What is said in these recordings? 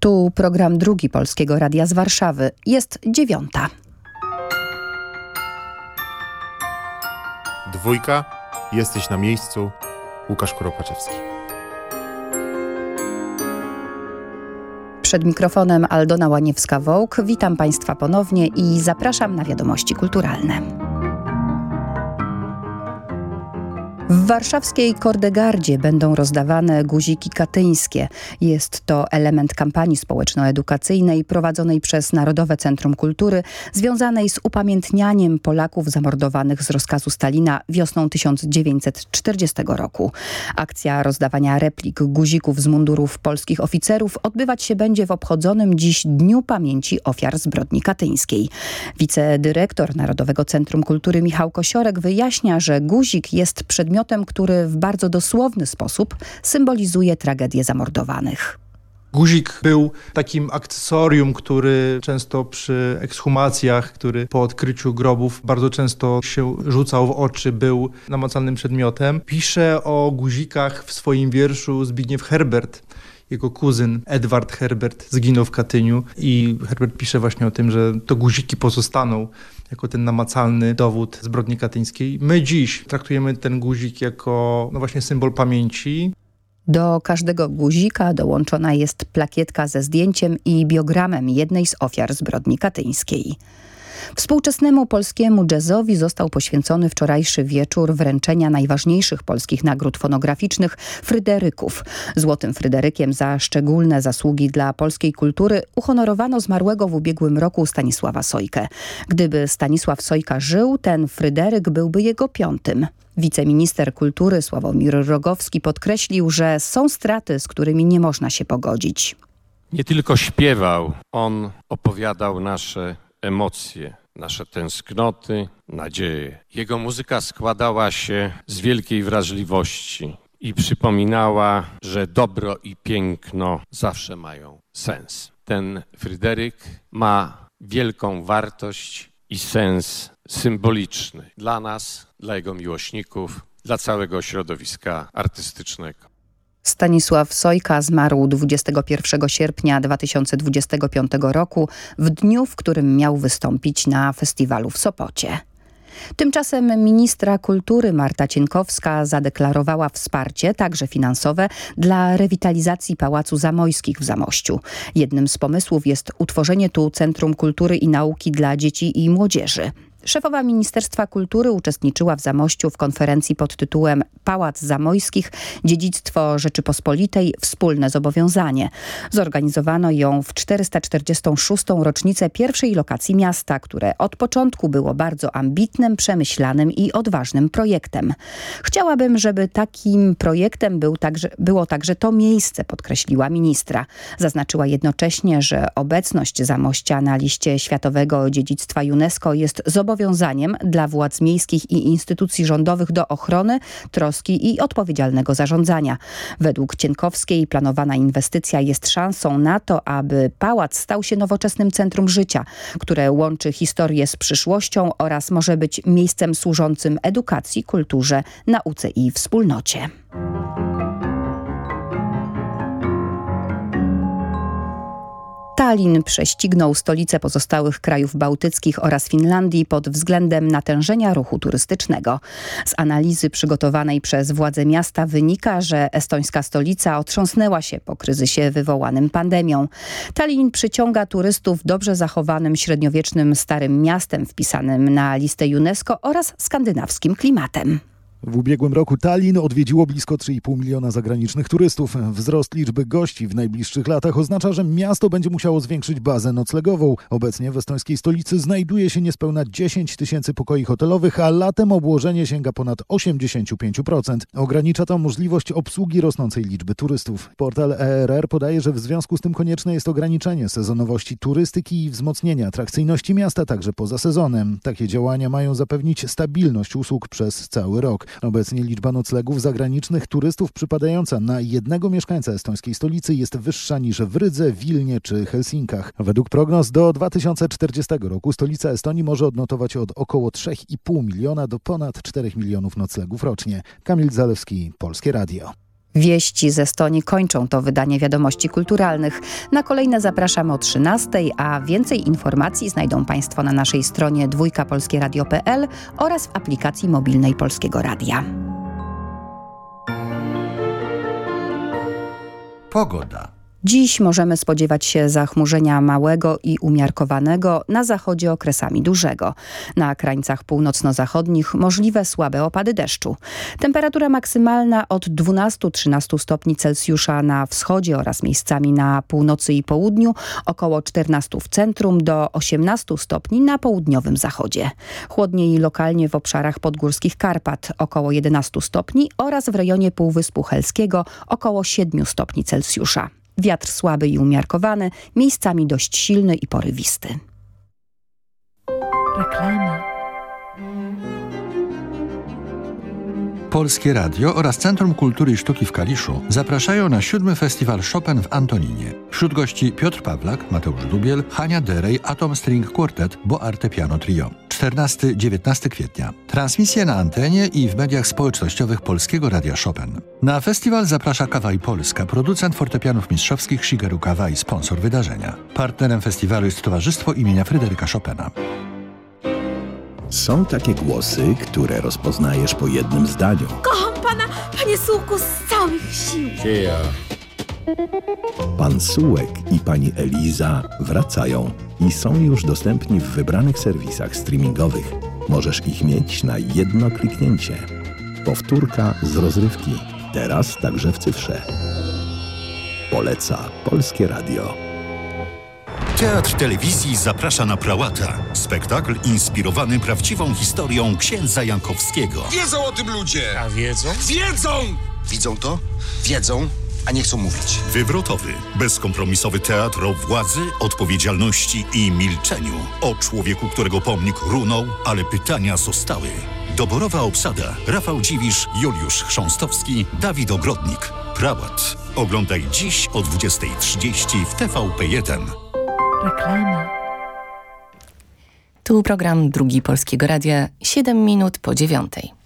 Tu program drugi Polskiego Radia z Warszawy. Jest dziewiąta. Dwójka, jesteś na miejscu. Łukasz Kuropaczewski. Przed mikrofonem Aldona Łaniewska-Wołk. Witam Państwa ponownie i zapraszam na wiadomości kulturalne. W warszawskiej Kordegardzie będą rozdawane guziki katyńskie. Jest to element kampanii społeczno-edukacyjnej prowadzonej przez Narodowe Centrum Kultury, związanej z upamiętnianiem Polaków zamordowanych z rozkazu Stalina wiosną 1940 roku. Akcja rozdawania replik guzików z mundurów polskich oficerów odbywać się będzie w obchodzonym dziś Dniu Pamięci Ofiar Zbrodni Katyńskiej. Wicedyrektor Narodowego Centrum Kultury Michał Kosiorek wyjaśnia, że guzik jest przedmiotem przedmiotem, który w bardzo dosłowny sposób symbolizuje tragedię zamordowanych. Guzik był takim akcesorium, który często przy ekshumacjach, który po odkryciu grobów bardzo często się rzucał w oczy, był namacalnym przedmiotem. Pisze o guzikach w swoim wierszu Zbigniew Herbert. Jego kuzyn Edward Herbert zginął w Katyniu i Herbert pisze właśnie o tym, że to guziki pozostaną jako ten namacalny dowód zbrodni katyńskiej. My dziś traktujemy ten guzik jako no właśnie symbol pamięci. Do każdego guzika dołączona jest plakietka ze zdjęciem i biogramem jednej z ofiar zbrodni katyńskiej. Współczesnemu polskiemu jazzowi został poświęcony wczorajszy wieczór wręczenia najważniejszych polskich nagród fonograficznych Fryderyków. Złotym Fryderykiem za szczególne zasługi dla polskiej kultury uhonorowano zmarłego w ubiegłym roku Stanisława Sojkę. Gdyby Stanisław Sojka żył, ten Fryderyk byłby jego piątym. Wiceminister kultury Sławomir Rogowski podkreślił, że są straty, z którymi nie można się pogodzić. Nie tylko śpiewał, on opowiadał nasze emocje, nasze tęsknoty, nadzieje. Jego muzyka składała się z wielkiej wrażliwości i przypominała, że dobro i piękno zawsze mają sens. Ten Fryderyk ma wielką wartość i sens symboliczny dla nas, dla jego miłośników, dla całego środowiska artystycznego. Stanisław Sojka zmarł 21 sierpnia 2025 roku, w dniu, w którym miał wystąpić na festiwalu w Sopocie. Tymczasem ministra kultury Marta Cienkowska zadeklarowała wsparcie, także finansowe, dla rewitalizacji Pałacu Zamojskich w Zamościu. Jednym z pomysłów jest utworzenie tu Centrum Kultury i Nauki dla Dzieci i Młodzieży. Szefowa Ministerstwa Kultury uczestniczyła w Zamościu w konferencji pod tytułem Pałac Zamojskich – Dziedzictwo Rzeczypospolitej – Wspólne Zobowiązanie. Zorganizowano ją w 446. rocznicę pierwszej lokacji miasta, które od początku było bardzo ambitnym, przemyślanym i odważnym projektem. Chciałabym, żeby takim projektem był także, było także to miejsce, podkreśliła ministra. Zaznaczyła jednocześnie, że obecność Zamościa na liście Światowego Dziedzictwa UNESCO jest zobowiązaniem zobowiązaniem dla władz miejskich i instytucji rządowych do ochrony, troski i odpowiedzialnego zarządzania. Według Cienkowskiej planowana inwestycja jest szansą na to, aby pałac stał się nowoczesnym centrum życia, które łączy historię z przyszłością oraz może być miejscem służącym edukacji, kulturze, nauce i wspólnocie. Tallin prześcignął stolice pozostałych krajów bałtyckich oraz Finlandii pod względem natężenia ruchu turystycznego. Z analizy przygotowanej przez władze miasta wynika, że estońska stolica otrząsnęła się po kryzysie wywołanym pandemią. Tallin przyciąga turystów dobrze zachowanym średniowiecznym starym miastem wpisanym na listę UNESCO oraz skandynawskim klimatem. W ubiegłym roku Tallin odwiedziło blisko 3,5 miliona zagranicznych turystów. Wzrost liczby gości w najbliższych latach oznacza, że miasto będzie musiało zwiększyć bazę noclegową. Obecnie w estońskiej stolicy znajduje się niespełna 10 tysięcy pokoi hotelowych, a latem obłożenie sięga ponad 85%. Ogranicza to możliwość obsługi rosnącej liczby turystów. Portal ERR podaje, że w związku z tym konieczne jest ograniczenie sezonowości turystyki i wzmocnienie atrakcyjności miasta także poza sezonem. Takie działania mają zapewnić stabilność usług przez cały rok. Obecnie liczba noclegów zagranicznych turystów przypadająca na jednego mieszkańca estońskiej stolicy jest wyższa niż w Rydze, Wilnie czy Helsinkach. Według prognoz do 2040 roku stolica Estonii może odnotować od około 3,5 miliona do ponad 4 milionów noclegów rocznie. Kamil Zalewski, Polskie Radio. Wieści ze Stonii kończą to wydanie wiadomości kulturalnych. Na kolejne zapraszam o 13, a więcej informacji znajdą Państwo na naszej stronie dwójkapolskieradio.pl oraz w aplikacji mobilnej Polskiego Radia. Pogoda. Dziś możemy spodziewać się zachmurzenia małego i umiarkowanego, na zachodzie okresami dużego. Na krańcach północno-zachodnich możliwe słabe opady deszczu. Temperatura maksymalna od 12-13 stopni Celsjusza na wschodzie oraz miejscami na północy i południu, około 14 w centrum do 18 stopni na południowym zachodzie. Chłodniej lokalnie w obszarach podgórskich Karpat około 11 stopni oraz w rejonie Półwyspu Helskiego około 7 stopni Celsjusza. Wiatr słaby i umiarkowany, miejscami dość silny i porywisty. Reklama. Polskie Radio oraz Centrum Kultury i Sztuki w Kaliszu zapraszają na siódmy festiwal Chopin w Antoninie. Wśród gości Piotr Pawlak, Mateusz Dubiel, Hania Derej, Atom String Quartet, Bo Arte Piano Trio. 14-19 kwietnia. Transmisje na antenie i w mediach społecznościowych Polskiego Radia Chopin. Na festiwal zaprasza Kawaj Polska, producent fortepianów mistrzowskich Shigeru Kawaj, sponsor wydarzenia. Partnerem festiwalu jest Towarzystwo imienia Fryderyka Chopina. Są takie głosy, które rozpoznajesz po jednym zdaniu. Kocham pana, panie Sułku, z całych sił. Pan Sułek i pani Eliza wracają i są już dostępni w wybranych serwisach streamingowych. Możesz ich mieć na jedno kliknięcie. Powtórka z rozrywki. Teraz także w cyfrze. Poleca Polskie Radio. Teatr Telewizji zaprasza na Prałata. Spektakl inspirowany prawdziwą historią księdza Jankowskiego. Wiedzą o tym ludzie! A wiedzą? Wiedzą! Widzą to? Wiedzą, a nie chcą mówić. Wywrotowy, bezkompromisowy teatr o władzy, odpowiedzialności i milczeniu. O człowieku, którego pomnik runął, ale pytania zostały. Doborowa obsada. Rafał Dziwisz, Juliusz Chrząstowski, Dawid Ogrodnik. Prałat. Oglądaj dziś o 20.30 w TVP1. Reklama. Tu program Drugi Polskiego Radia, 7 minut po dziewiątej.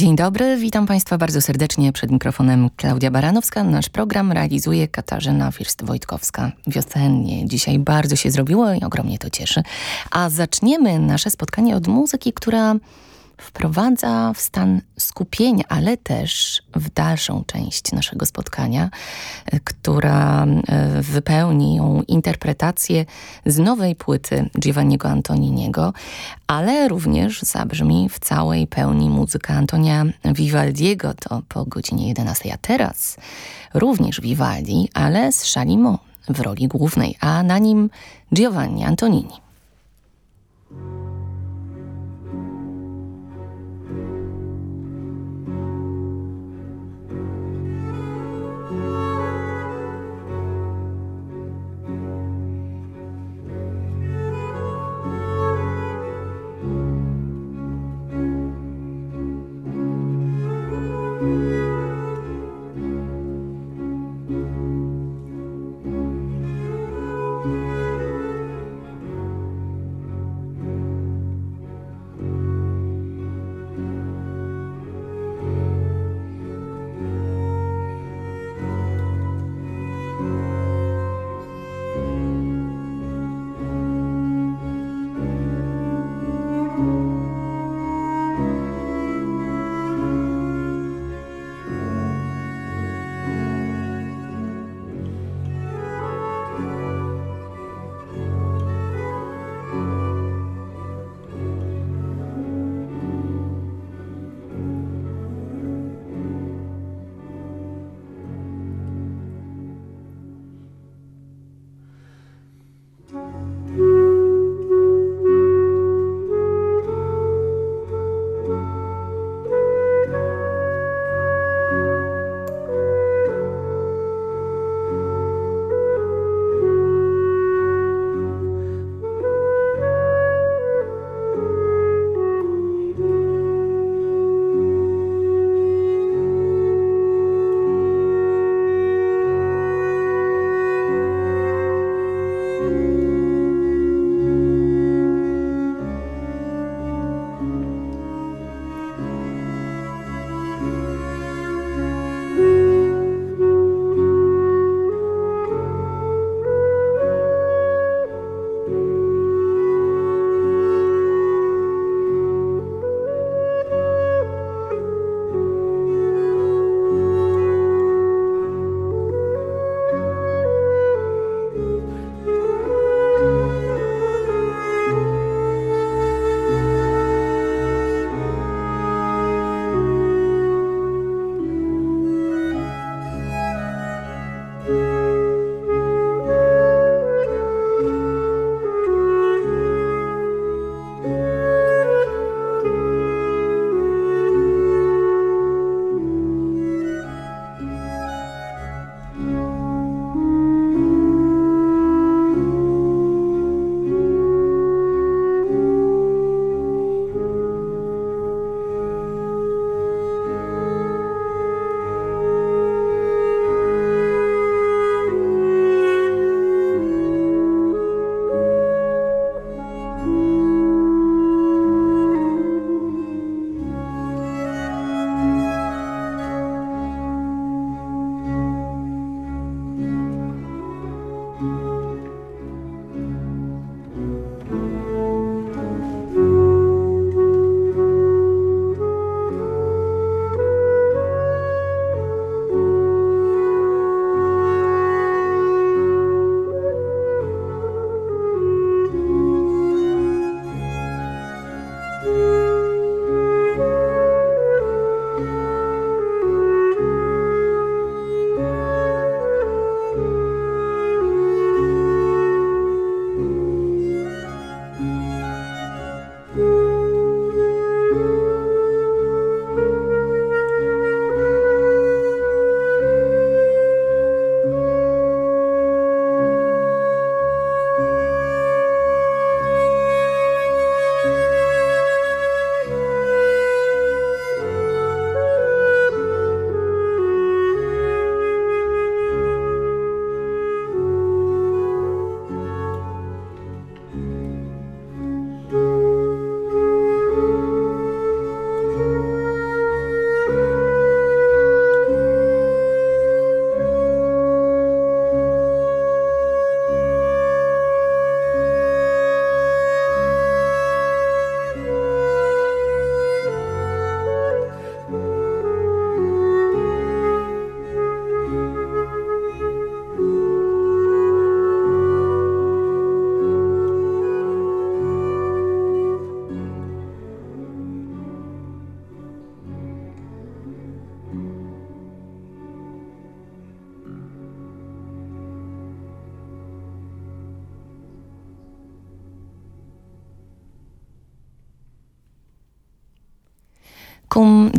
Dzień dobry, witam Państwa bardzo serdecznie przed mikrofonem Klaudia Baranowska. Nasz program realizuje Katarzyna First-Wojtkowska. Wiosennie dzisiaj bardzo się zrobiło i ogromnie to cieszy. A zaczniemy nasze spotkanie od muzyki, która wprowadza w stan skupienia, ale też w dalszą część naszego spotkania, która e, wypełni ją interpretację z nowej płyty Giovanniego Antoniniego, ale również zabrzmi w całej pełni muzyka Antonia Vivaldiego, to po godzinie 11, a teraz również Vivaldi, ale z Chalimont w roli głównej, a na nim Giovanni Antonini.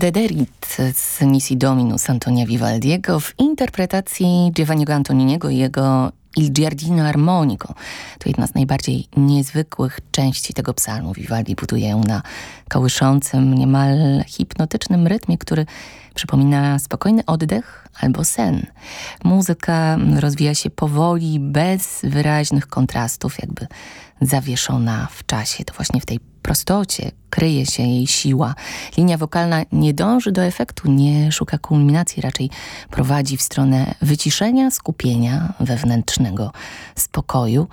Dederit z Nisi Dominus Antonia Vivaldiego w interpretacji Giovanniego Antoniniego i jego Il Giardino Armonico. To jedna z najbardziej niezwykłych części tego psalmu. Vivaldi buduje ją na kołyszącym, niemal hipnotycznym rytmie, który przypomina spokojny oddech albo sen. Muzyka rozwija się powoli, bez wyraźnych kontrastów, jakby zawieszona w czasie. To właśnie w tej prostocie kryje się jej siła. Linia wokalna nie dąży do efektu, nie szuka kulminacji, raczej prowadzi w stronę wyciszenia, skupienia, wewnętrznego spokoju.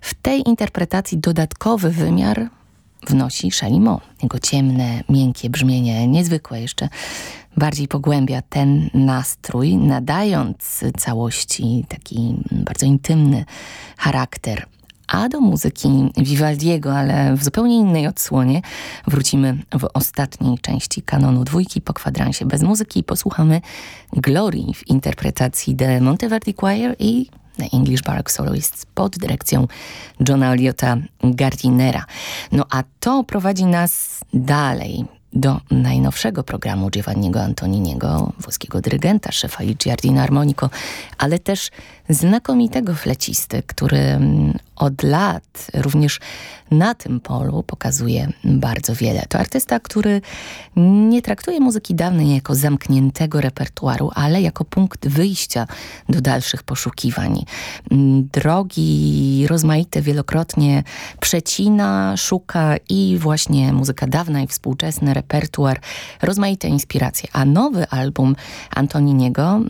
W tej interpretacji dodatkowy wymiar wnosi Chalimont. Jego ciemne, miękkie brzmienie, niezwykłe jeszcze, bardziej pogłębia ten nastrój, nadając całości taki bardzo intymny charakter. A do muzyki Vivaldiego, ale w zupełnie innej odsłonie, wrócimy w ostatniej części kanonu dwójki po kwadransie bez muzyki i posłuchamy Glory w interpretacji The Monteverdi Choir i The English Baroque Soloists pod dyrekcją Johna Eliota Gardinera. No a to prowadzi nas dalej do najnowszego programu Giovanniego Antoniniego, włoskiego dyrygenta, szefa Giardino Armonico, ale też znakomitego flecisty, który od lat również na tym polu pokazuje bardzo wiele. To artysta, który nie traktuje muzyki dawnej jako zamkniętego repertuaru, ale jako punkt wyjścia do dalszych poszukiwań. Drogi rozmaite wielokrotnie przecina, szuka i właśnie muzyka dawna i współczesny repertuar, rozmaite inspiracje. A nowy album Antoniniego,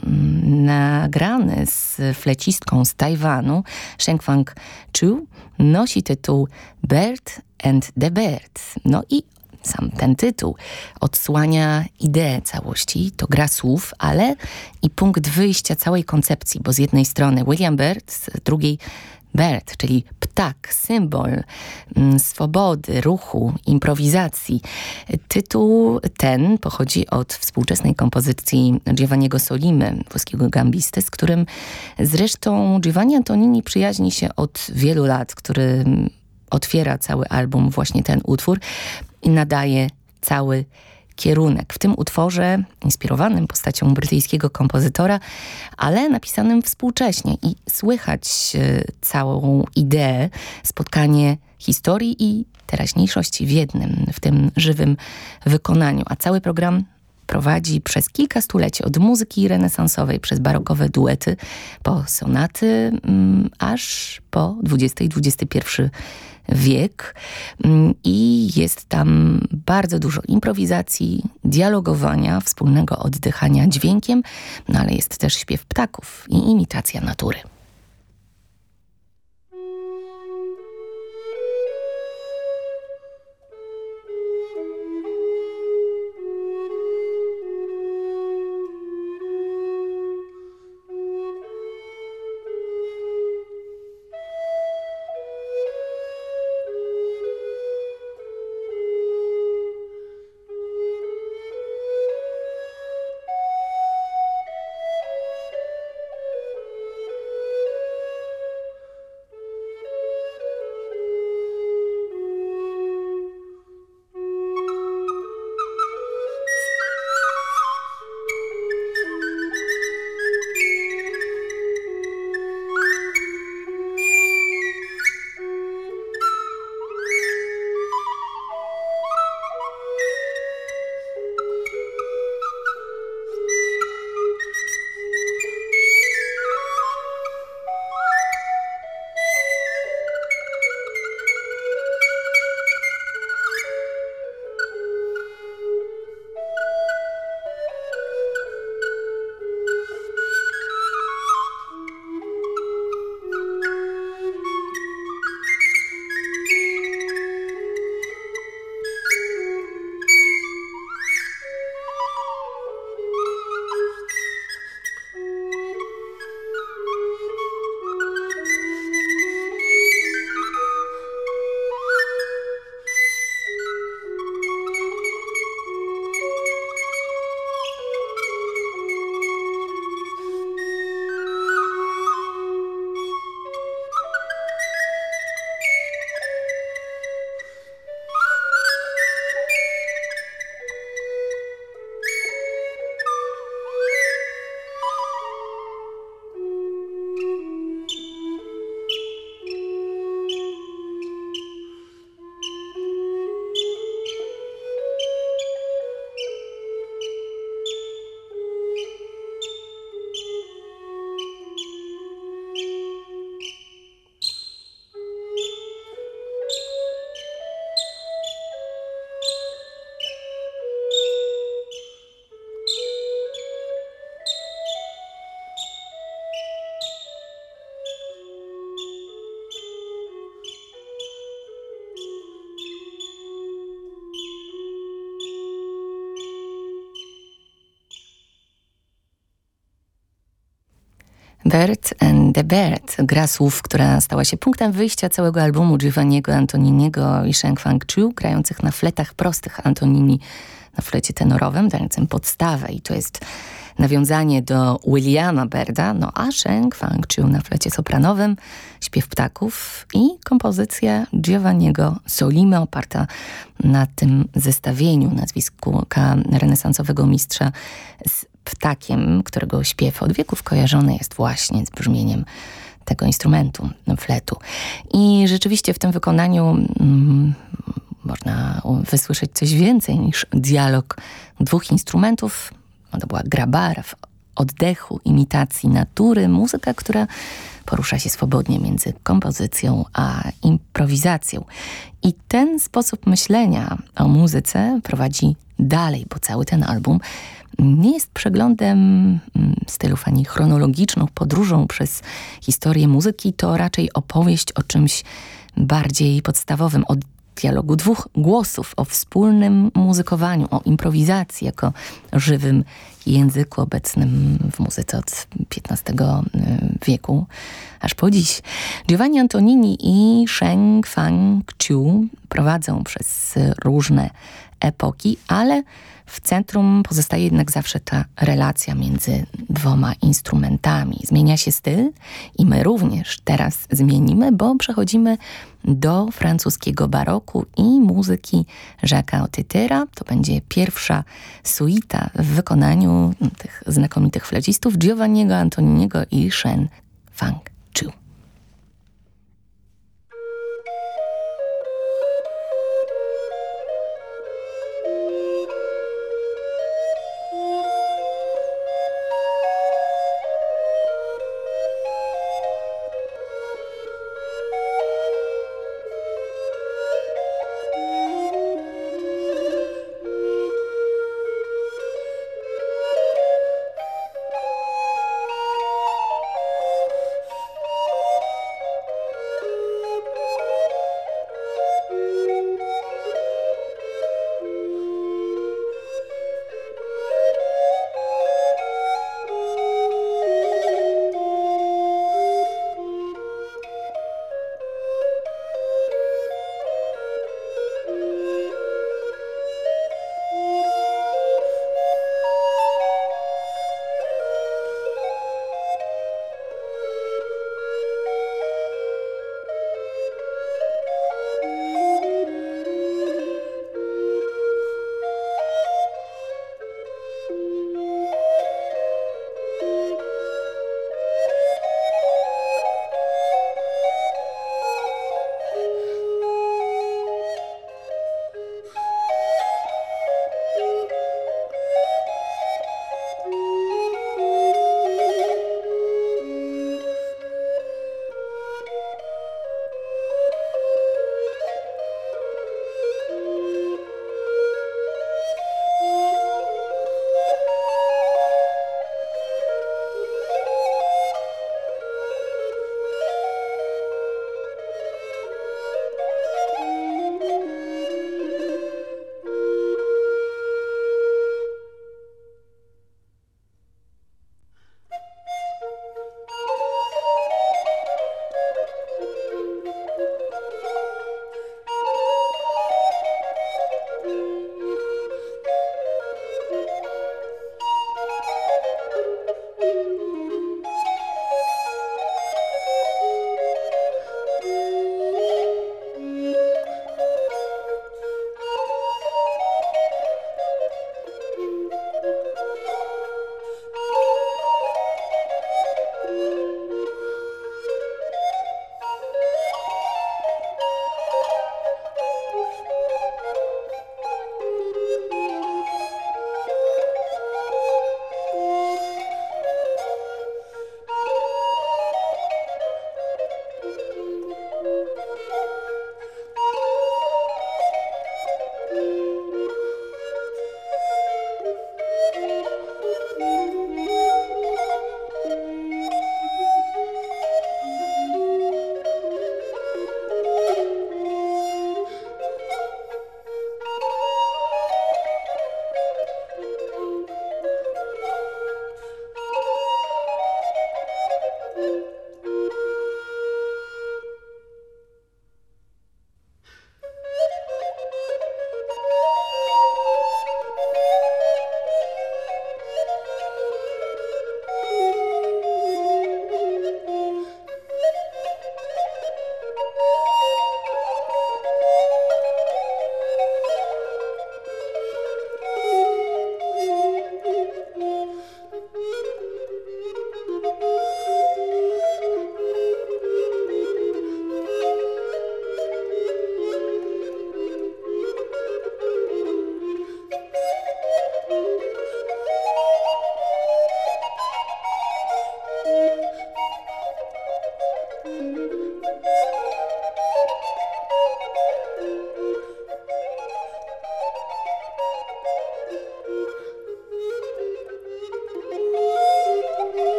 nagrany z flecistką z Tajwanu, Shengfang Chu, nosi tytuł Bird and the Bird. No i sam ten tytuł odsłania ideę całości, to gra słów, ale i punkt wyjścia całej koncepcji, bo z jednej strony William Bird, z drugiej Bird, czyli ptak, symbol mm, swobody, ruchu, improwizacji. Tytuł ten pochodzi od współczesnej kompozycji Giovanniego Solimy, włoskiego gambisty, z którym zresztą Giovanni Antonini przyjaźni się od wielu lat, który otwiera cały album właśnie ten utwór i nadaje cały kierunek. W tym utworze, inspirowanym postacią brytyjskiego kompozytora, ale napisanym współcześnie i słychać e, całą ideę, spotkanie historii i teraźniejszości w jednym, w tym żywym wykonaniu. A cały program prowadzi przez kilka stuleci od muzyki renesansowej, przez barokowe duety, po sonaty, mm, aż po XX i XXI wiek mm, i jest tam bardzo dużo improwizacji, dialogowania, wspólnego oddychania dźwiękiem, no ale jest też śpiew ptaków i imitacja natury. Bird and the Bird, gra słów, która stała się punktem wyjścia całego albumu Giovanniego Antoniniego i Sheng Fang Chu, grających na fletach prostych Antonini na flecie tenorowym, dającym podstawę. I to jest nawiązanie do Williama Berda, no a Sheng Fang Chu na flecie sopranowym, śpiew ptaków i kompozycja Giovanniego Solime oparta na tym zestawieniu nazwisku renesansowego mistrza z ptakiem, którego śpiew od wieków kojarzony jest właśnie z brzmieniem tego instrumentu, fletu. I rzeczywiście w tym wykonaniu mm, można wysłyszeć coś więcej niż dialog dwóch instrumentów. To była gra w oddechu, imitacji natury, muzyka, która porusza się swobodnie między kompozycją a improwizacją. I ten sposób myślenia o muzyce prowadzi dalej, bo cały ten album nie jest przeglądem mm, stylów ani chronologiczną podróżą przez historię muzyki, to raczej opowieść o czymś bardziej podstawowym, o dialogu dwóch głosów, o wspólnym muzykowaniu, o improwizacji jako żywym języku obecnym w muzyce od XV y, wieku aż po dziś. Giovanni Antonini i Sheng Fang Chiu prowadzą przez różne epoki, ale w centrum pozostaje jednak zawsze ta relacja między dwoma instrumentami. Zmienia się styl i my również teraz zmienimy, bo przechodzimy do francuskiego baroku i muzyki Jacques'a Otytera. To będzie pierwsza suita w wykonaniu tych znakomitych flecistów Giovanniego Antoniniego i Shen Fang Chu.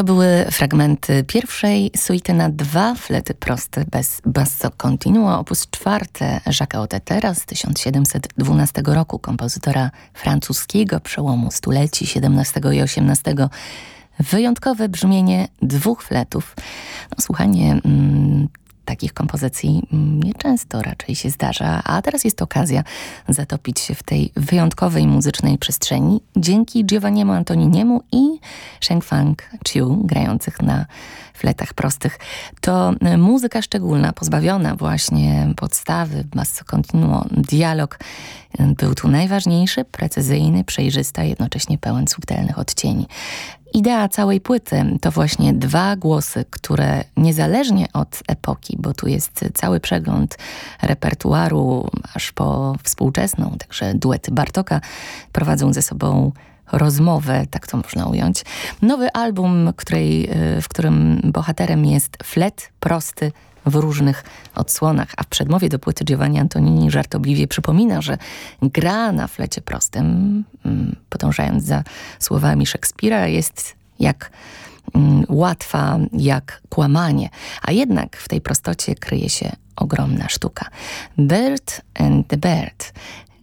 To były fragmenty pierwszej suity na dwa flety proste bez basso continuo, opus czwarte Jacques'a Otetera z 1712 roku, kompozytora francuskiego przełomu stuleci XVII i XVIII. Wyjątkowe brzmienie dwóch fletów. No, słuchanie mm, takich kompozycji nieczęsto raczej się zdarza, a teraz jest okazja zatopić się w tej wyjątkowej muzycznej przestrzeni dzięki Giovanniemu Antoniniemu i Shengfang Chiu, grających na fletach prostych. To muzyka szczególna, pozbawiona właśnie podstawy, basso continuo, dialog był tu najważniejszy, precyzyjny, przejrzysty, a jednocześnie pełen subtelnych odcieni. Idea całej płyty to właśnie dwa głosy, które niezależnie od epoki, bo tu jest cały przegląd repertuaru aż po współczesną, także duety Bartoka, prowadzą ze sobą rozmowę, tak to można ująć. Nowy album, której, w którym bohaterem jest flet prosty, w różnych odsłonach, a w przedmowie do płyty Giovanni Antonini żartobliwie przypomina, że gra na flecie prostym, mm, podążając za słowami Szekspira, jest jak mm, łatwa jak kłamanie, a jednak w tej prostocie kryje się ogromna sztuka. Bird and the Bird.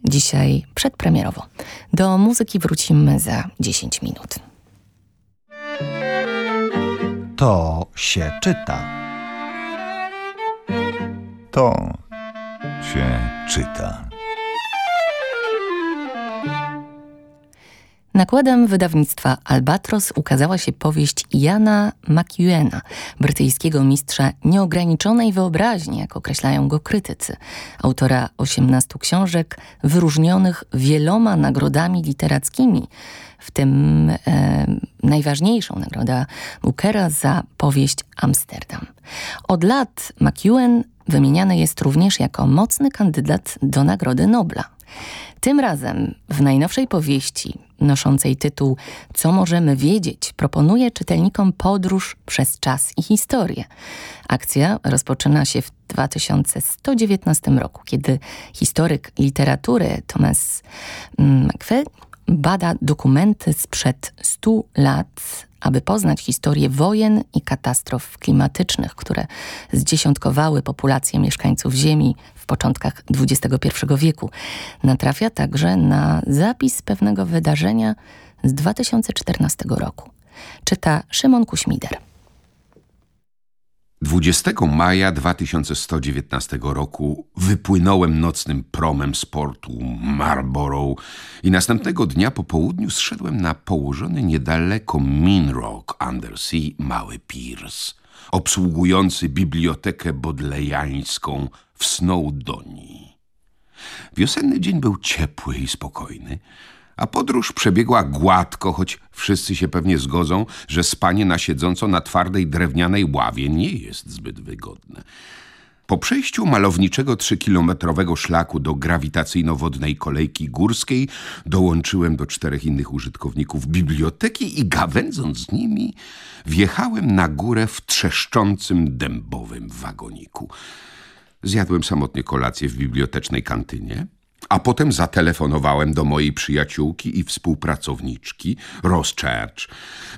Dzisiaj przedpremierowo. Do muzyki wrócimy za 10 minut. To się czyta. To się czyta. Nakładem wydawnictwa Albatros ukazała się powieść Jana McEwena, brytyjskiego mistrza nieograniczonej wyobraźni, jak określają go krytycy. Autora 18 książek wyróżnionych wieloma nagrodami literackimi, w tym e, najważniejszą nagroda Bookera za powieść Amsterdam. Od lat McEwen wymieniany jest również jako mocny kandydat do Nagrody Nobla. Tym razem w najnowszej powieści, noszącej tytuł Co możemy wiedzieć, proponuje czytelnikom podróż przez czas i historię. Akcja rozpoczyna się w 2119 roku, kiedy historyk literatury Thomas McFee bada dokumenty sprzed 100 lat, aby poznać historię wojen i katastrof klimatycznych, które zdziesiątkowały populację mieszkańców Ziemi w początkach XXI wieku. Natrafia także na zapis pewnego wydarzenia z 2014 roku. Czyta Szymon Kuśmider. 20 maja 2119 roku wypłynąłem nocnym promem z portu Marlborough i następnego dnia po południu zszedłem na położony niedaleko Minrock Undersea mały piers, obsługujący bibliotekę bodlejańską w Snowdonii. Wiosenny dzień był ciepły i spokojny, a podróż przebiegła gładko, choć wszyscy się pewnie zgodzą, że spanie na siedząco na twardej drewnianej ławie nie jest zbyt wygodne. Po przejściu malowniczego trzykilometrowego szlaku do grawitacyjno-wodnej kolejki górskiej dołączyłem do czterech innych użytkowników biblioteki i gawędząc z nimi wjechałem na górę w trzeszczącym dębowym wagoniku. Zjadłem samotnie kolację w bibliotecznej kantynie – a potem zatelefonowałem do mojej przyjaciółki i współpracowniczki, Ross Church,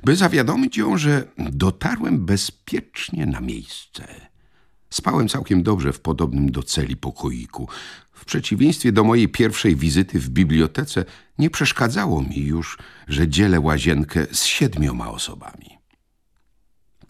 by zawiadomić ją, że dotarłem bezpiecznie na miejsce. Spałem całkiem dobrze w podobnym do celi pokoiku. W przeciwieństwie do mojej pierwszej wizyty w bibliotece nie przeszkadzało mi już, że dzielę łazienkę z siedmioma osobami.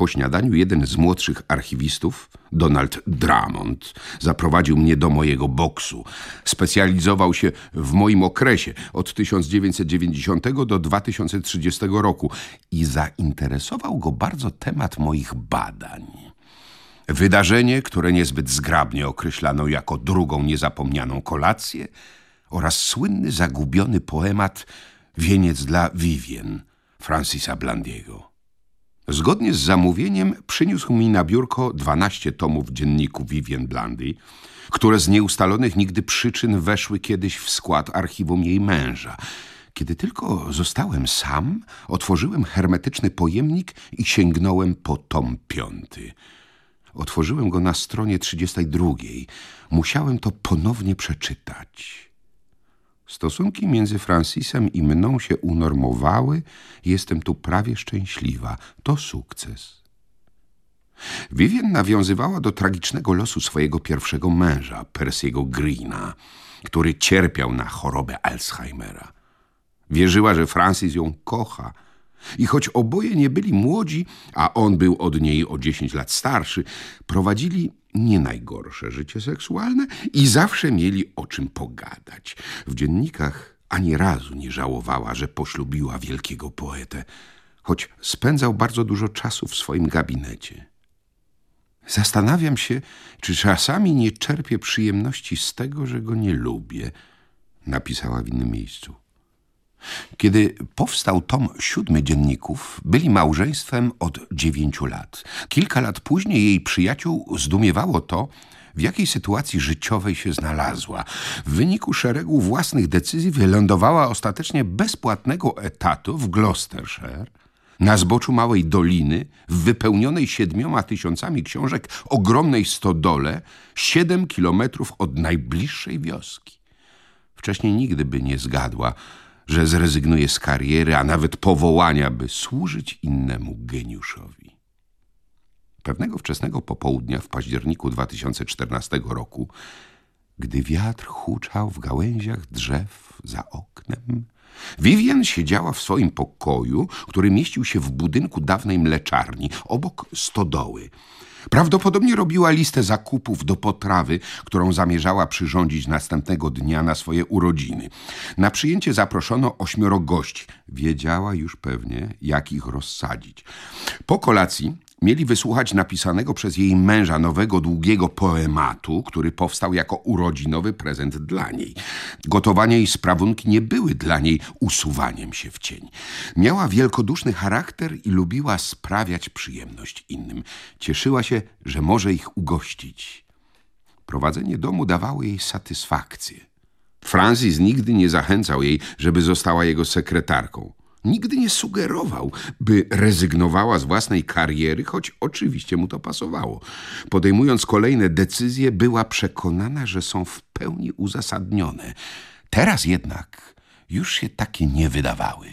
Po śniadaniu jeden z młodszych archiwistów, Donald Drummond, zaprowadził mnie do mojego boksu. Specjalizował się w moim okresie od 1990 do 2030 roku i zainteresował go bardzo temat moich badań. Wydarzenie, które niezbyt zgrabnie określano jako drugą niezapomnianą kolację oraz słynny zagubiony poemat Wieniec dla Vivien Francisa Blandiego. Zgodnie z zamówieniem przyniósł mi na biurko 12 tomów dzienniku Vivien Blandy, które z nieustalonych nigdy przyczyn weszły kiedyś w skład archiwum jej męża. Kiedy tylko zostałem sam, otworzyłem hermetyczny pojemnik i sięgnąłem po tom piąty. Otworzyłem go na stronie 32. Musiałem to ponownie przeczytać. Stosunki między Francisem i mną się unormowały jestem tu prawie szczęśliwa. To sukces. Vivien nawiązywała do tragicznego losu swojego pierwszego męża, Persiego Greena, który cierpiał na chorobę Alzheimera. Wierzyła, że Francis ją kocha i choć oboje nie byli młodzi, a on był od niej o 10 lat starszy, prowadzili nie najgorsze życie seksualne i zawsze mieli o czym pogadać. W dziennikach ani razu nie żałowała, że poślubiła wielkiego poetę, choć spędzał bardzo dużo czasu w swoim gabinecie. Zastanawiam się, czy czasami nie czerpię przyjemności z tego, że go nie lubię, napisała w innym miejscu. Kiedy powstał tom siódmy dzienników, byli małżeństwem od dziewięciu lat. Kilka lat później jej przyjaciół zdumiewało to, w jakiej sytuacji życiowej się znalazła. W wyniku szeregu własnych decyzji wylądowała ostatecznie bezpłatnego etatu w Gloucestershire, na zboczu małej doliny, w wypełnionej siedmioma tysiącami książek ogromnej stodole, siedem kilometrów od najbliższej wioski. Wcześniej nigdy by nie zgadła, że zrezygnuje z kariery, a nawet powołania, by służyć innemu geniuszowi. Pewnego wczesnego popołudnia w październiku 2014 roku, gdy wiatr huczał w gałęziach drzew za oknem, Vivien siedziała w swoim pokoju, który mieścił się w budynku dawnej mleczarni, obok stodoły. Prawdopodobnie robiła listę zakupów do potrawy, którą zamierzała przyrządzić następnego dnia na swoje urodziny. Na przyjęcie zaproszono ośmioro gości. Wiedziała już pewnie, jak ich rozsadzić. Po kolacji mieli wysłuchać napisanego przez jej męża nowego, długiego poematu, który powstał jako urodzinowy prezent dla niej. Gotowanie i sprawunki nie były dla niej usuwaniem się w cień. Miała wielkoduszny charakter i lubiła sprawiać przyjemność innym. Cieszyła się, że może ich ugościć. Prowadzenie domu dawało jej satysfakcję. Francis nigdy nie zachęcał jej, żeby została jego sekretarką. Nigdy nie sugerował, by rezygnowała z własnej kariery, choć oczywiście mu to pasowało. Podejmując kolejne decyzje, była przekonana, że są w pełni uzasadnione. Teraz jednak już się takie nie wydawały.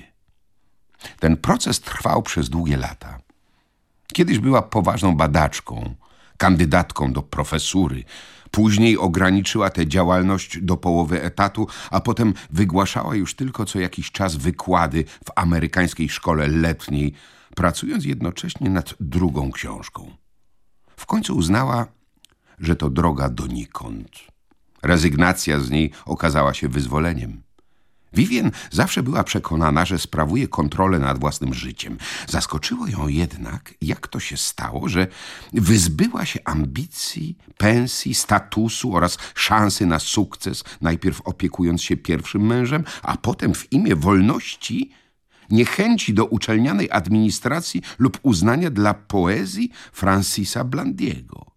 Ten proces trwał przez długie lata. Kiedyś była poważną badaczką, kandydatką do profesury. Później ograniczyła tę działalność do połowy etatu, a potem wygłaszała już tylko co jakiś czas wykłady w amerykańskiej szkole letniej, pracując jednocześnie nad drugą książką. W końcu uznała, że to droga donikąd. Rezygnacja z niej okazała się wyzwoleniem. Vivien zawsze była przekonana, że sprawuje kontrolę nad własnym życiem. Zaskoczyło ją jednak, jak to się stało, że wyzbyła się ambicji, pensji, statusu oraz szansy na sukces, najpierw opiekując się pierwszym mężem, a potem w imię wolności niechęci do uczelnianej administracji lub uznania dla poezji Francisa Blandiego.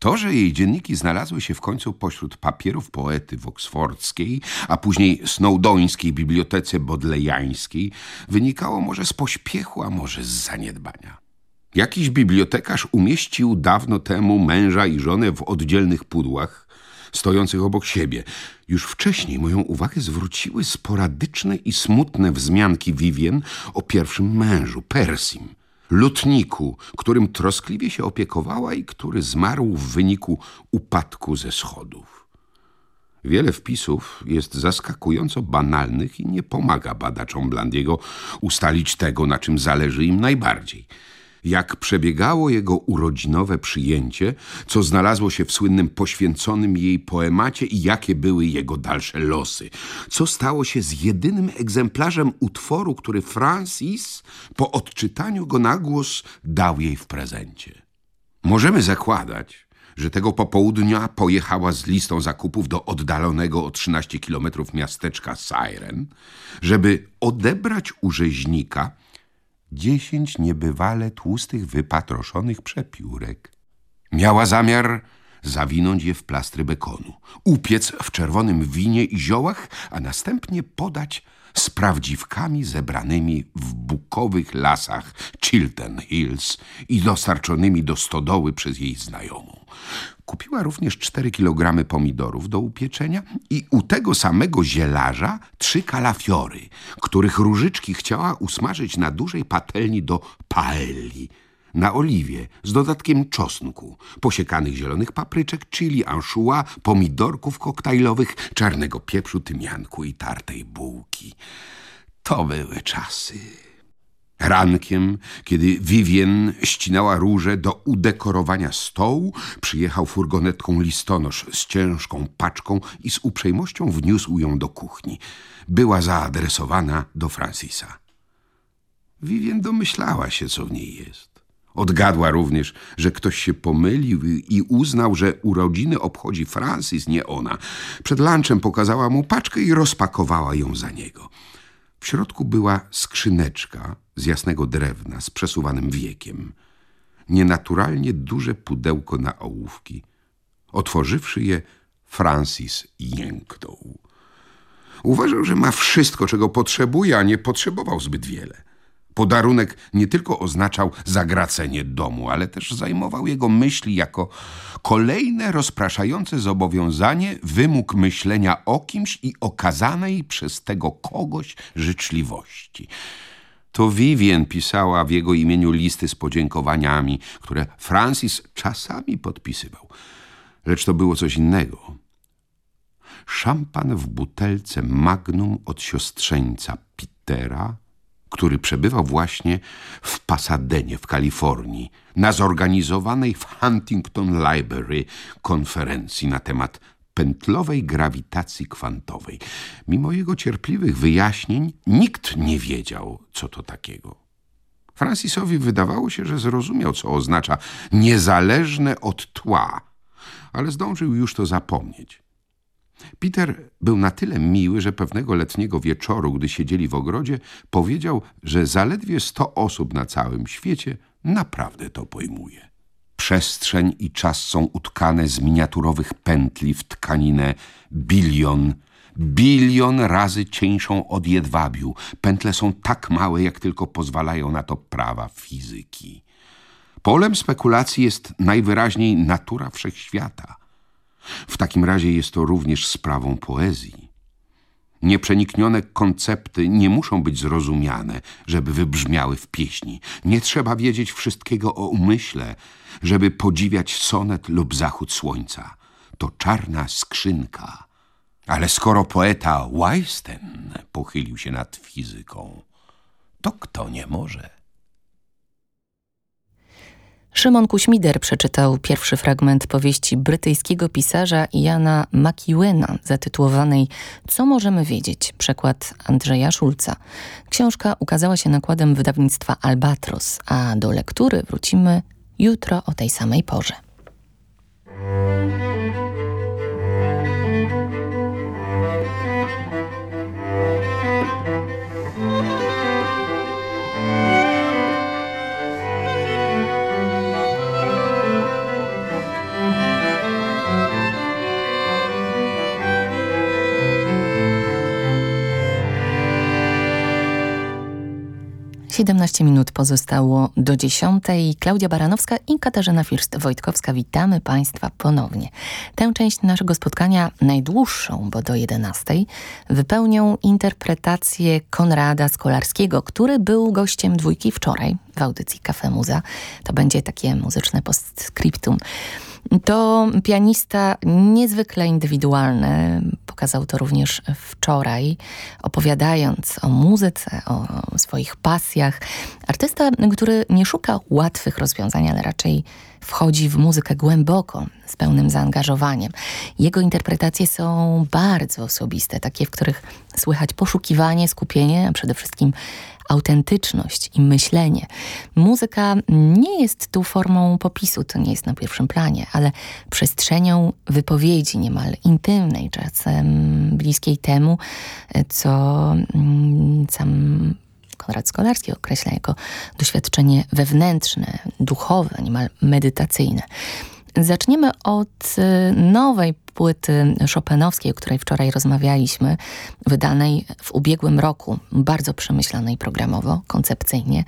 To, że jej dzienniki znalazły się w końcu pośród papierów poety w oksfordzkiej, a później snowdońskiej bibliotece bodlejańskiej, wynikało może z pośpiechu, a może z zaniedbania. Jakiś bibliotekarz umieścił dawno temu męża i żonę w oddzielnych pudłach, stojących obok siebie. Już wcześniej moją uwagę zwróciły sporadyczne i smutne wzmianki Vivien o pierwszym mężu, Persim – lutniku, którym troskliwie się opiekowała i który zmarł w wyniku upadku ze schodów. Wiele wpisów jest zaskakująco banalnych i nie pomaga badaczom Blandiego ustalić tego, na czym zależy im najbardziej – jak przebiegało jego urodzinowe przyjęcie, co znalazło się w słynnym poświęconym jej poemacie i jakie były jego dalsze losy. Co stało się z jedynym egzemplarzem utworu, który Francis po odczytaniu go na głos dał jej w prezencie. Możemy zakładać, że tego popołudnia pojechała z listą zakupów do oddalonego o 13 kilometrów miasteczka Siren, żeby odebrać u rzeźnika dziesięć niebywale tłustych, wypatroszonych przepiórek. Miała zamiar zawinąć je w plastry bekonu, upiec w czerwonym winie i ziołach, a następnie podać z prawdziwkami zebranymi w bukowych lasach Chiltern Hills i dostarczonymi do stodoły przez jej znajomą. Kupiła również 4 kg pomidorów do upieczenia i u tego samego zielarza trzy kalafiory, których różyczki chciała usmażyć na dużej patelni do paelli, na oliwie z dodatkiem czosnku, posiekanych zielonych papryczek, chili, anchois, pomidorków koktajlowych, czarnego pieprzu, tymianku i tartej bułki. To były czasy. Rankiem, kiedy Vivien ścinała róże do udekorowania stołu, przyjechał furgonetką listonosz z ciężką paczką i z uprzejmością wniósł ją do kuchni. Była zaadresowana do Francisa. Vivien domyślała się, co w niej jest. Odgadła również, że ktoś się pomylił i uznał, że urodziny obchodzi Francis, nie ona. Przed lunchem pokazała mu paczkę i rozpakowała ją za niego. W środku była skrzyneczka z jasnego drewna z przesuwanym wiekiem. Nienaturalnie duże pudełko na ołówki. Otworzywszy je, Francis jęknął. Uważał, że ma wszystko, czego potrzebuje, a nie potrzebował zbyt wiele. Podarunek nie tylko oznaczał zagracenie domu, ale też zajmował jego myśli jako kolejne rozpraszające zobowiązanie, wymóg myślenia o kimś i okazanej przez tego kogoś życzliwości. To Vivien pisała w jego imieniu listy z podziękowaniami, które Francis czasami podpisywał. Lecz to było coś innego. Szampan w butelce magnum od siostrzeńca Petera, który przebywał właśnie w Pasadenie w Kalifornii na zorganizowanej w Huntington Library konferencji na temat pętlowej grawitacji kwantowej. Mimo jego cierpliwych wyjaśnień nikt nie wiedział, co to takiego. Francisowi wydawało się, że zrozumiał, co oznacza niezależne od tła, ale zdążył już to zapomnieć. Peter był na tyle miły, że pewnego letniego wieczoru, gdy siedzieli w ogrodzie, powiedział, że zaledwie sto osób na całym świecie naprawdę to pojmuje. Przestrzeń i czas są utkane z miniaturowych pętli w tkaninę bilion, bilion razy cieńszą od jedwabiu. Pętle są tak małe, jak tylko pozwalają na to prawa fizyki. Polem spekulacji jest najwyraźniej natura wszechświata. W takim razie jest to również sprawą poezji. Nieprzeniknione koncepty nie muszą być zrozumiane, żeby wybrzmiały w pieśni. Nie trzeba wiedzieć wszystkiego o umyśle, żeby podziwiać sonet lub zachód słońca. To czarna skrzynka. Ale skoro poeta Weisten pochylił się nad fizyką, to kto nie może? Szymon Kuśmider przeczytał pierwszy fragment powieści brytyjskiego pisarza Jana McEwena zatytułowanej Co możemy wiedzieć? Przekład Andrzeja Szulca. Książka ukazała się nakładem wydawnictwa Albatros, a do lektury wrócimy jutro o tej samej porze. 17 minut pozostało do 10. Klaudia Baranowska i Katarzyna First-Wojtkowska. Witamy Państwa ponownie. Tę część naszego spotkania, najdłuższą, bo do 11, wypełnią interpretację Konrada Skolarskiego, który był gościem dwójki wczoraj w audycji Cafe Muza. To będzie takie muzyczne postscriptum. To pianista niezwykle indywidualny. Pokazał to również wczoraj, opowiadając o muzyce, o swoich pasjach. Artysta, który nie szuka łatwych rozwiązań, ale raczej wchodzi w muzykę głęboko, z pełnym zaangażowaniem. Jego interpretacje są bardzo osobiste, takie, w których słychać poszukiwanie, skupienie, a przede wszystkim autentyczność i myślenie. Muzyka nie jest tu formą popisu, to nie jest na pierwszym planie, ale przestrzenią wypowiedzi niemal intymnej, czasem bliskiej temu, co mm, sam Konrad Skolarski określa jako doświadczenie wewnętrzne, duchowe, niemal medytacyjne. Zaczniemy od y, nowej płyty Chopinowskiej, o której wczoraj rozmawialiśmy, wydanej w ubiegłym roku, bardzo przemyślanej programowo, koncepcyjnie.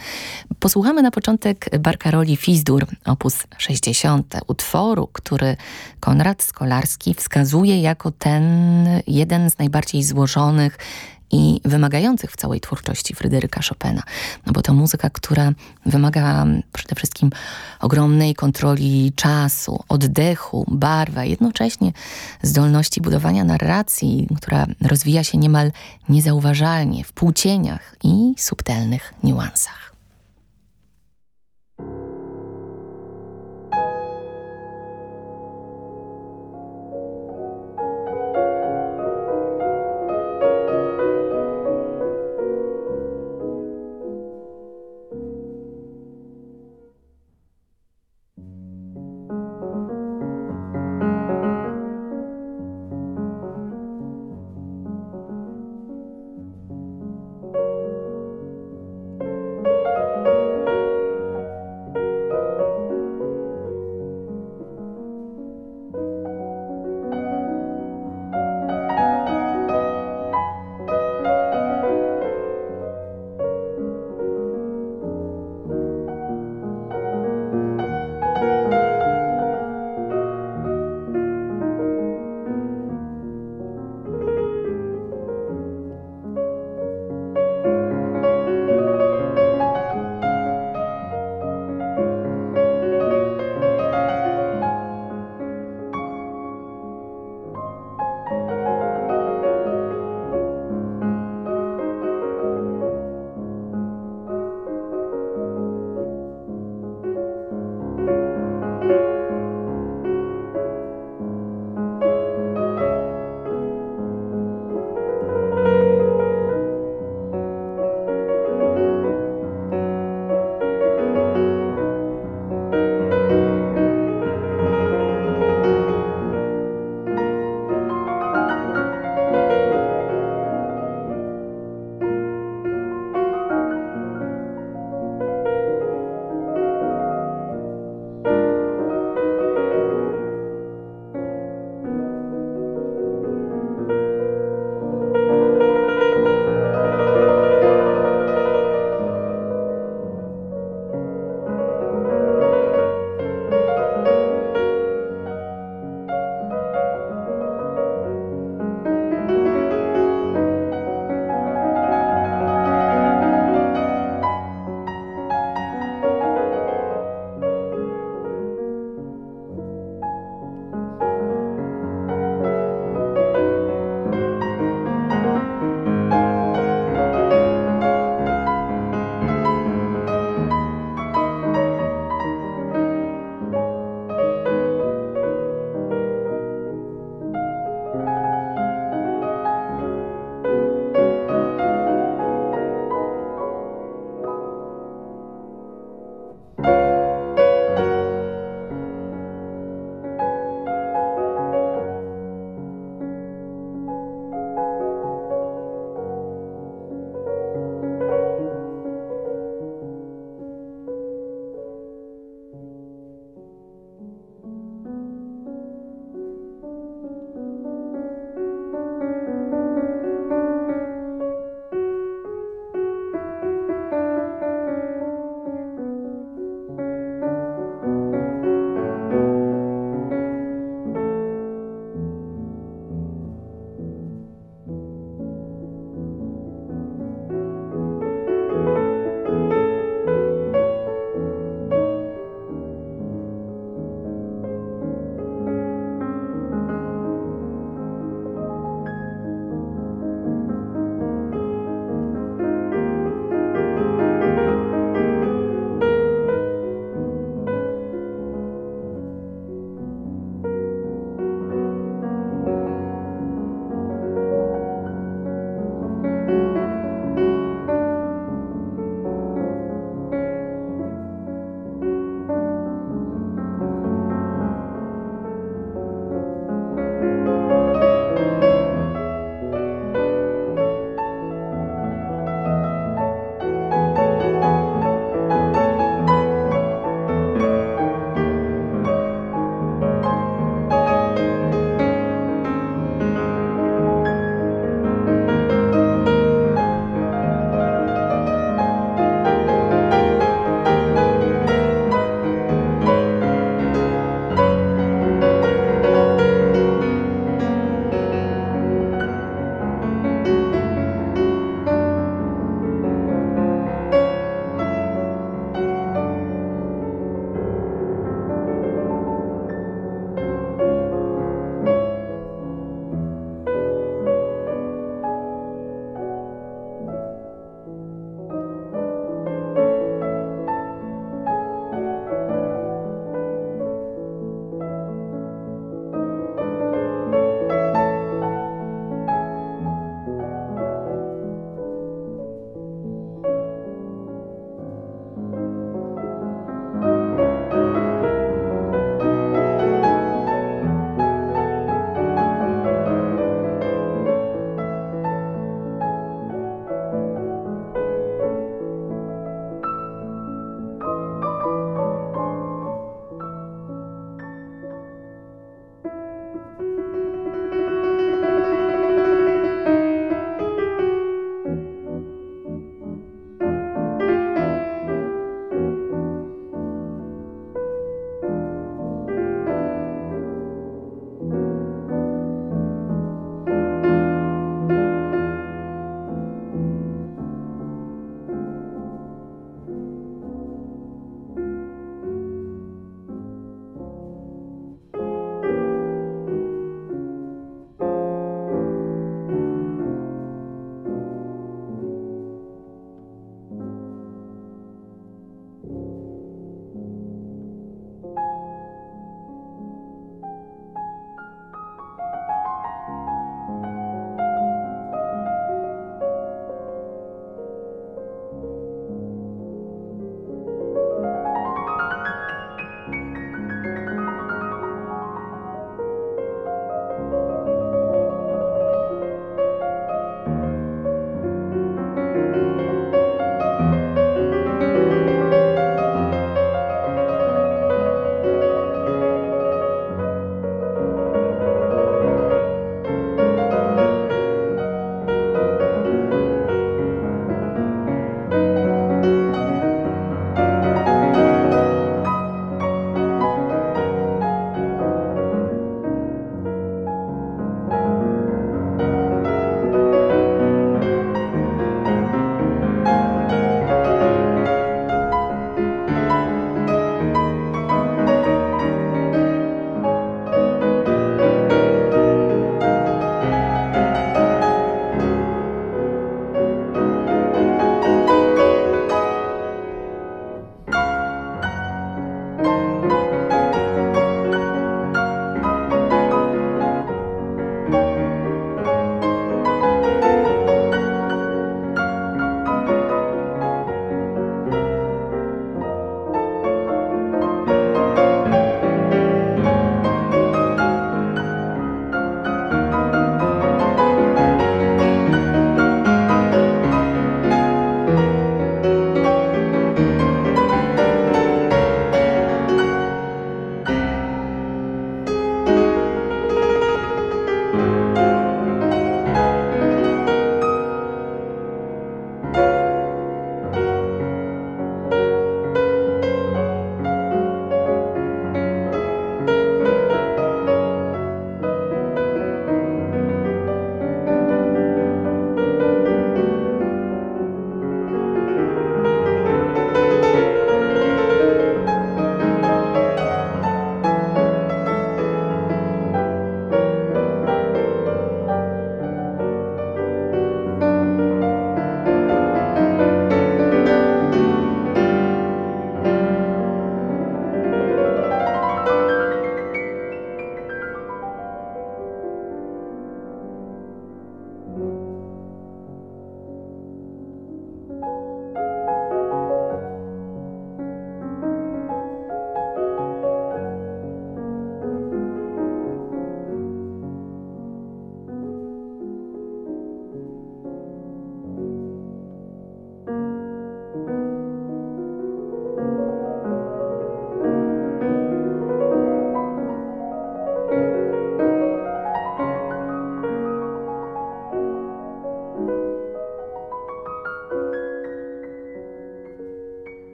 Posłuchamy na początek Barkaroli Fizdur, opus 60, utworu, który Konrad Skolarski wskazuje jako ten jeden z najbardziej złożonych i wymagających w całej twórczości Fryderyka Chopina. No bo to muzyka, która wymaga przede wszystkim ogromnej kontroli czasu, oddechu, barwy, a jednocześnie zdolności budowania narracji, która rozwija się niemal niezauważalnie w półcieniach i subtelnych niuansach.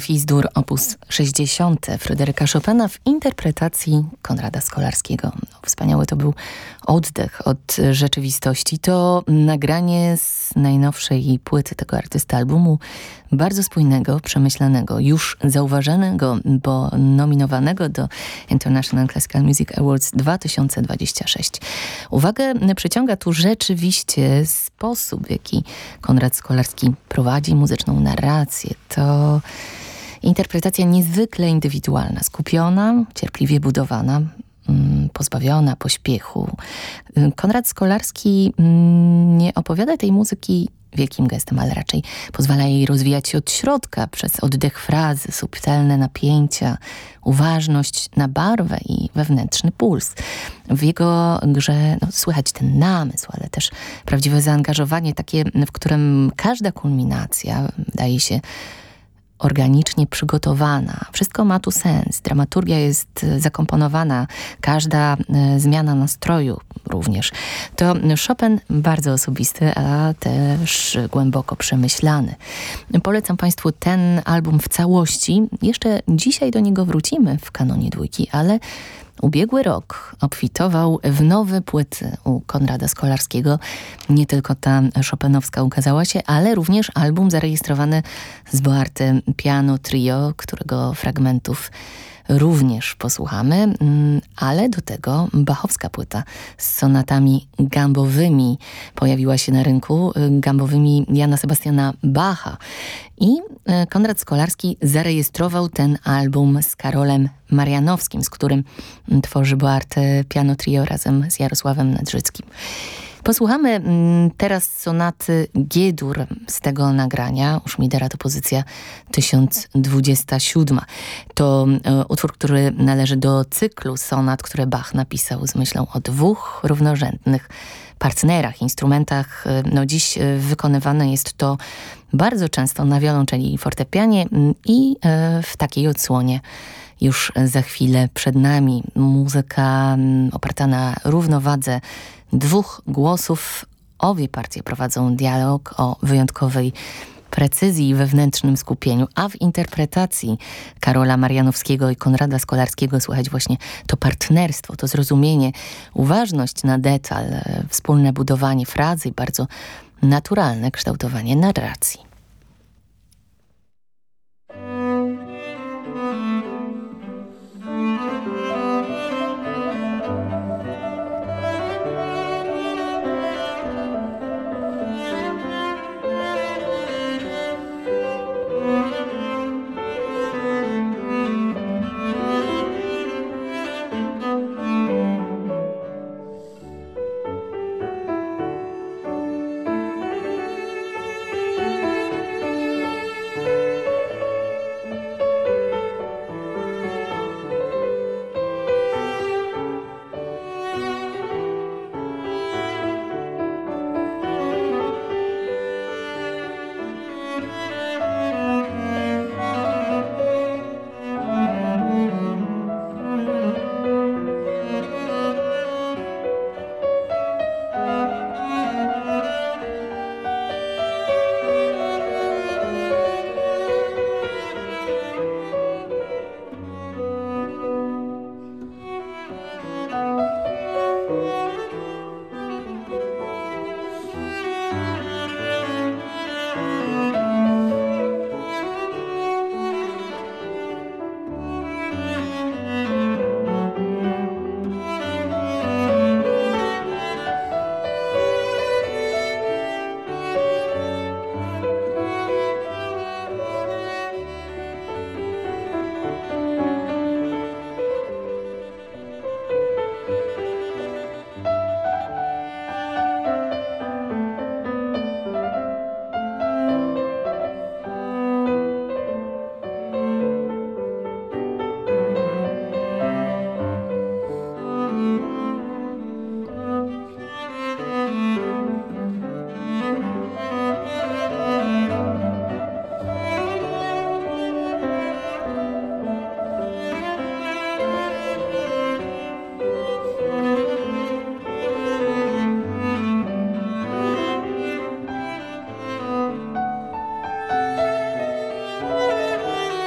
Fizdur, op. 60 Fryderyka Chopina w interpretacji Konrada Skolarskiego. No, wspaniały to był oddech od rzeczywistości. To nagranie z najnowszej płyty tego artysty albumu, bardzo spójnego, przemyślanego, już zauważonego, bo nominowanego do International Classical Music Awards 2026. Uwagę przyciąga tu rzeczywiście sposób, w jaki Konrad Skolarski prowadzi muzyczną narrację. To interpretacja niezwykle indywidualna, skupiona, cierpliwie budowana, mm, pozbawiona pośpiechu. Konrad Skolarski mm, nie opowiada tej muzyki wielkim gestem, ale raczej pozwala jej rozwijać się od środka przez oddech frazy, subtelne napięcia, uważność na barwę i wewnętrzny puls. W jego grze no, słychać ten namysł, ale też prawdziwe zaangażowanie, takie, w którym każda kulminacja daje się organicznie przygotowana. Wszystko ma tu sens. Dramaturgia jest zakomponowana, każda e, zmiana nastroju również. To Chopin bardzo osobisty, a też głęboko przemyślany. Polecam Państwu ten album w całości. Jeszcze dzisiaj do niego wrócimy w kanonie dwójki, ale Ubiegły rok obfitował w nowe płyty u Konrada Skolarskiego. Nie tylko ta Chopinowska ukazała się, ale również album zarejestrowany z Boarty Piano Trio, którego fragmentów również posłuchamy, mm, ale do tego bachowska płyta z sonatami gambowymi pojawiła się na rynku, y, gambowymi Jana Sebastiana Bacha. I y, Konrad Skolarski zarejestrował ten album z Karolem Marianowskim, z którym tworzy Boarte Piano Trio razem z Jarosławem Nadrzyckim. Posłuchamy mm, teraz sonaty G-dur z tego nagrania. U Schmidera to pozycja 1027. To e, utwór, który należy do cyklu sonat, które Bach napisał z myślą o dwóch równorzędnych partnerach, instrumentach. E, no dziś e, wykonywane jest to bardzo często na wiolonczeli i fortepianie mm, i w takiej odsłonie już za chwilę przed nami. Muzyka mm, oparta na równowadze dwóch głosów. Obie partie prowadzą dialog o wyjątkowej precyzji i wewnętrznym skupieniu, a w interpretacji Karola Marianowskiego i Konrada Skolarskiego słychać właśnie to partnerstwo, to zrozumienie, uważność na detal, wspólne budowanie frazy i bardzo naturalne kształtowanie narracji.